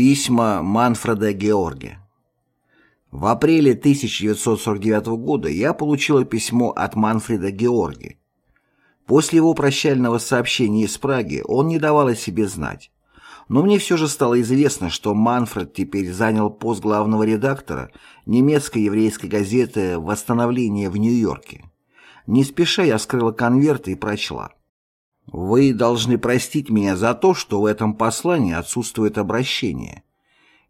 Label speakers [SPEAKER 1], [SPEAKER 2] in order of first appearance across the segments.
[SPEAKER 1] Письма Манфреда Георги В апреле 1949 года я получила письмо от Манфреда Георги. После его прощального сообщения из Праги он не давал о себе знать. Но мне все же стало известно, что Манфред теперь занял пост главного редактора немецкой еврейской газеты «Восстановление» в Нью-Йорке. Не спеша я скрыла конверт и прочла. Вы должны простить меня за то, что в этом послании отсутствует обращение.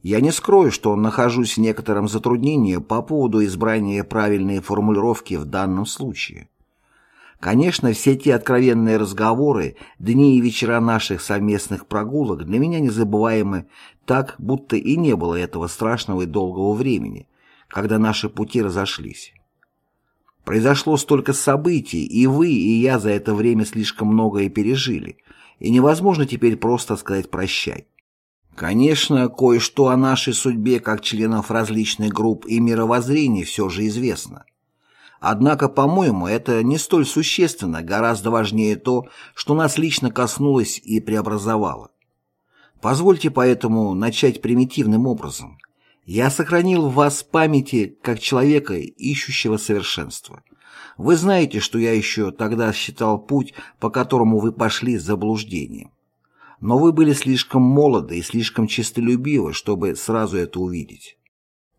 [SPEAKER 1] Я не скрою, что нахожусь в некотором затруднении по поводу избрания правильной формулировки в данном случае. Конечно, все те откровенные разговоры, дни и вечера наших совместных прогулок для меня незабываемы так, будто и не было этого страшного и долгого времени, когда наши пути разошлись. Произошло столько событий, и вы, и я за это время слишком многое пережили, и невозможно теперь просто сказать «прощай». Конечно, кое-что о нашей судьбе как членов различных групп и мировоззрений все же известно. Однако, по-моему, это не столь существенно, гораздо важнее то, что нас лично коснулось и преобразовало. Позвольте поэтому начать примитивным образом – я сохранил в вас памяти как человека, ищущего совершенства. Вы знаете, что я еще тогда считал путь, по которому вы пошли, заблуждением. Но вы были слишком молоды и слишком честолюбивы, чтобы сразу это увидеть.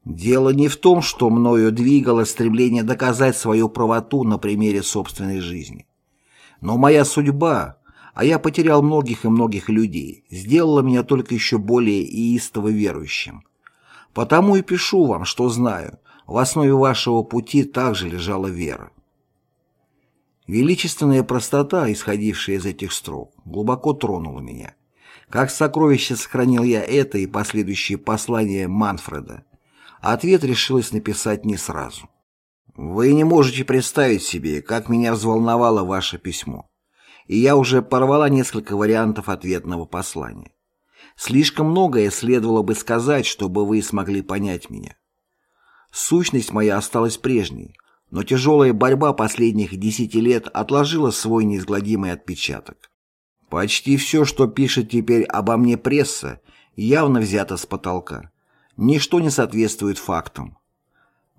[SPEAKER 1] Дело не в том, что мною двигало стремление доказать свою правоту на примере собственной жизни. Но моя судьба, а я потерял многих и многих людей, сделала меня только еще более иистово верующим. Потому и пишу вам, что знаю, в основе вашего пути также лежала вера. Величественная простота, исходившая из этих строк, глубоко тронула меня. Как сокровище сохранил я это и последующие послания Манфреда. Ответ решилась написать не сразу. Вы не можете представить себе, как меня взволновало ваше письмо. И я уже порвала несколько вариантов ответного послания. Слишком многое следовало бы сказать, чтобы вы смогли понять меня. Сущность моя осталась прежней, но тяжелая борьба последних десяти лет отложила свой неизгладимый отпечаток. Почти все, что пишет теперь обо мне пресса, явно взято с потолка. Ничто не соответствует фактам.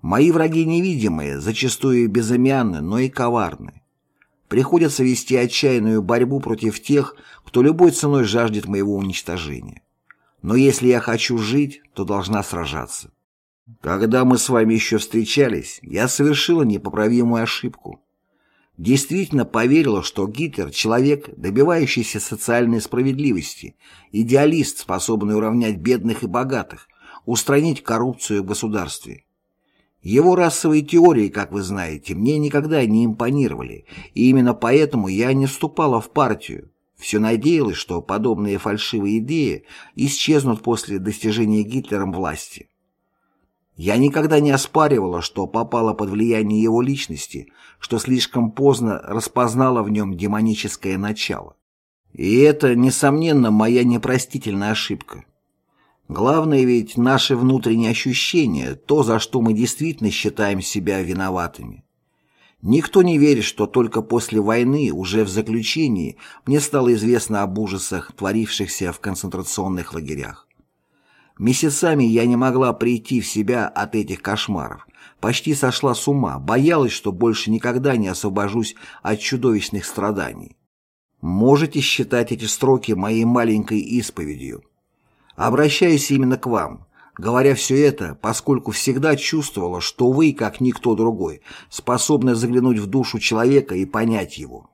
[SPEAKER 1] Мои враги невидимые, зачастую безымянны, но и коварны. Приходится вести отчаянную борьбу против тех, кто любой ценой жаждет моего уничтожения. Но если я хочу жить, то должна сражаться. Когда мы с вами еще встречались, я совершила непоправимую ошибку. Действительно поверила, что Гитлер – человек, добивающийся социальной справедливости, идеалист, способный уравнять бедных и богатых, устранить коррупцию в государстве. Его расовые теории, как вы знаете, мне никогда не импонировали, и именно поэтому я не вступала в партию. Все надеялась, что подобные фальшивые идеи исчезнут после достижения Гитлером власти. Я никогда не оспаривала, что попала под влияние его личности, что слишком поздно распознала в нем демоническое начало. И это, несомненно, моя непростительная ошибка. Главное ведь наши внутренние ощущения, то, за что мы действительно считаем себя виноватыми. Никто не верит, что только после войны, уже в заключении, мне стало известно об ужасах, творившихся в концентрационных лагерях. Месяцами я не могла прийти в себя от этих кошмаров. Почти сошла с ума, боялась, что больше никогда не освобожусь от чудовищных страданий. Можете считать эти строки моей маленькой исповедью. Обращаюсь именно к вам, говоря все это, поскольку всегда чувствовала, что вы, как никто другой, способны заглянуть в душу человека и понять его.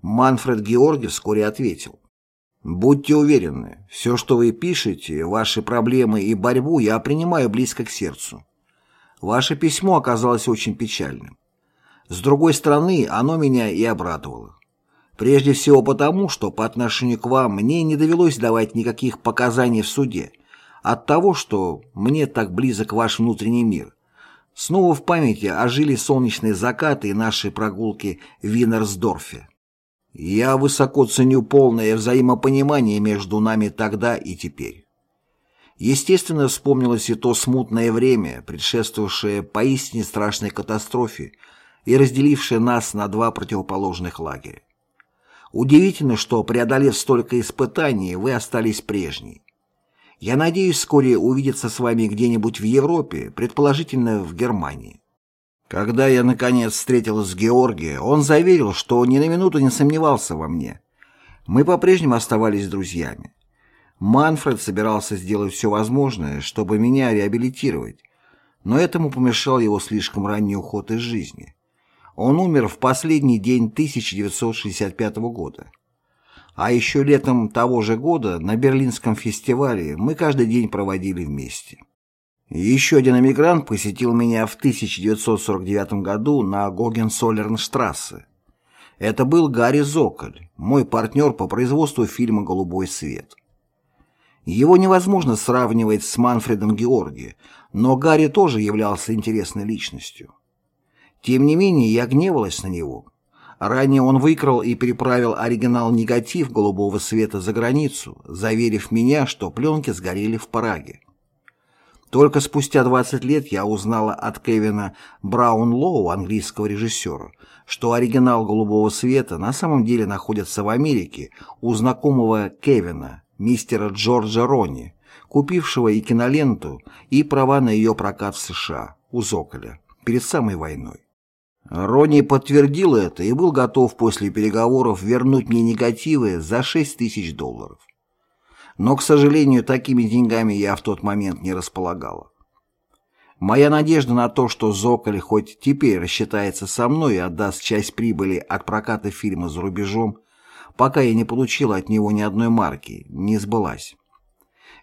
[SPEAKER 1] Манфред Георгий вскоре ответил. «Будьте уверены, все, что вы пишете, ваши проблемы и борьбу я принимаю близко к сердцу. Ваше письмо оказалось очень печальным. С другой стороны, оно меня и обрадовало. Прежде всего потому, что по отношению к вам мне не довелось давать никаких показаний в суде, от того, что мне так близок ваш внутренний мир. Снова в памяти ожили солнечные закаты и наши прогулки в Винерсдорфе. Я высоко ценю полное взаимопонимание между нами тогда и теперь. Естественно, вспомнилось и то смутное время, предшествовавшее поистине страшной катастрофе и разделившее нас на два противоположных лагеря. Удивительно, что, преодолев столько испытаний, вы остались прежней. Я надеюсь вскоре увидеться с вами где-нибудь в Европе, предположительно в Германии. Когда я, наконец, встретилась с Георгием, он заверил, что ни на минуту не сомневался во мне. Мы по-прежнему оставались друзьями. Манфред собирался сделать все возможное, чтобы меня реабилитировать, но этому помешал его слишком ранний уход из жизни. Он умер в последний день 1965 года. А еще летом того же года на Берлинском фестивале мы каждый день проводили вместе. Еще один эмигрант посетил меня в 1949 году на Гогенсолернштрассе. Это был Гарри Зоколь, мой партнер по производству фильма «Голубой свет». Его невозможно сравнивать с Манфредом Георги, но Гарри тоже являлся интересной личностью. Тем не менее, я гневалась на него. Ранее он выкрал и переправил оригинал-негатив голубого света за границу, заверив меня, что пленки сгорели в Праге. Только спустя 20 лет я узнала от Кевина Браунлоу, английского режиссера, что оригинал «Голубого света» на самом деле находится в Америке у знакомого Кевина, мистера Джорджа Ронни, купившего и киноленту, и права на ее прокат в США, у Зоколя, перед самой войной. Ронни подтвердил это и был готов после переговоров вернуть мне негативы за 6 тысяч долларов. Но, к сожалению, такими деньгами я в тот момент не располагала. Моя надежда на то, что Зоколь хоть теперь рассчитается со мной и отдаст часть прибыли от проката фильма за рубежом, пока я не получила от него ни одной марки, не сбылась.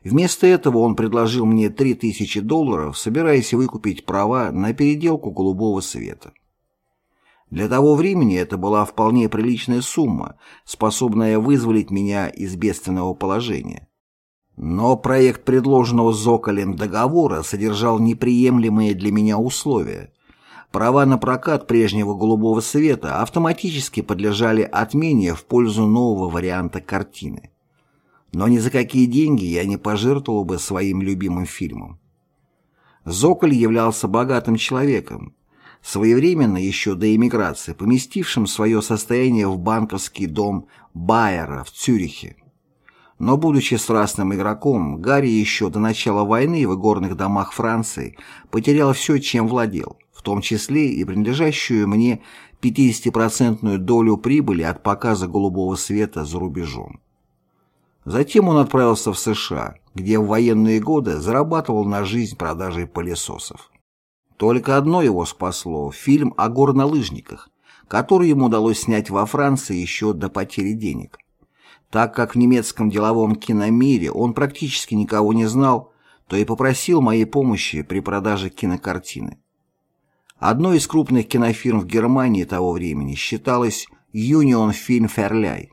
[SPEAKER 1] Вместо этого он предложил мне 3000 долларов, собираясь выкупить права на переделку голубого света. Для того времени это была вполне приличная сумма, способная вызволить меня из бедственного положения. Но проект предложенного Зоколем договора содержал неприемлемые для меня условия. Права на прокат прежнего голубого света автоматически подлежали отмене в пользу нового варианта картины. Но ни за какие деньги я не пожертвовал бы своим любимым фильмом. Зоколь являлся богатым человеком, своевременно еще до эмиграции, поместившим свое состояние в банковский дом Байера в Цюрихе. Но, будучи страстным игроком, Гарри еще до начала войны в игорных домах Франции потерял все, чем владел, в том числе и принадлежащую мне 50% долю прибыли от показа голубого света за рубежом. Затем он отправился в США, где в военные годы зарабатывал на жизнь продажей пылесосов. Только одно его спасло – фильм о горнолыжниках, который ему удалось снять во Франции еще до потери денег. Так как в немецком деловом киномире он практически никого не знал, то и попросил моей помощи при продаже кинокартины. Одной из крупных кинофирм в Германии того времени считалась Union Film Verleih.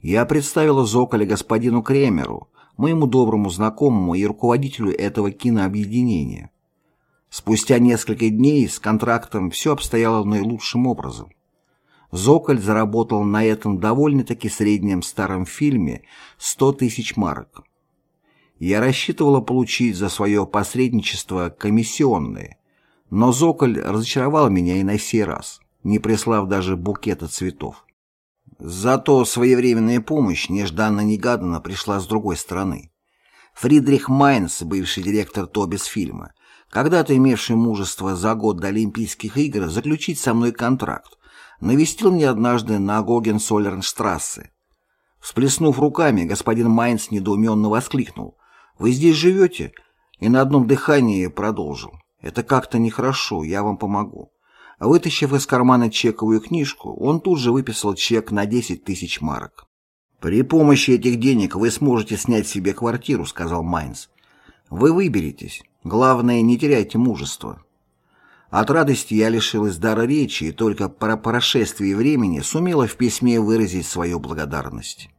[SPEAKER 1] Я представила Зоколя господину Кремеру, моему доброму знакомому и руководителю этого кинообъединения. Спустя несколько дней с контрактом все обстояло наилучшим образом. Зоколь заработал на этом довольно-таки среднем старом фильме 100 тысяч марок. Я рассчитывала получить за свое посредничество комиссионные, но Зоколь разочаровал меня и на сей раз, не прислав даже букета цветов. Зато своевременная помощь нежданно-негаданно пришла с другой стороны. Фридрих Майнц, бывший директор Тобис фильма, когда-то имевший мужество за год до Олимпийских игр заключить со мной контракт, навестил меня однажды на Гогенсолернштрассе. Всплеснув руками, господин Майнц недоуменно воскликнул. «Вы здесь живете?» И на одном дыхании продолжил. «Это как-то нехорошо, я вам помогу». Вытащив из кармана чековую книжку, он тут же выписал чек на 10 тысяч марок. «При помощи этих денег вы сможете снять себе квартиру», — сказал Майнц. «Вы выберетесь. Главное, не теряйте мужества. От радости я лишилась дара речи и только по прошествии времени сумела в письме выразить свою благодарность.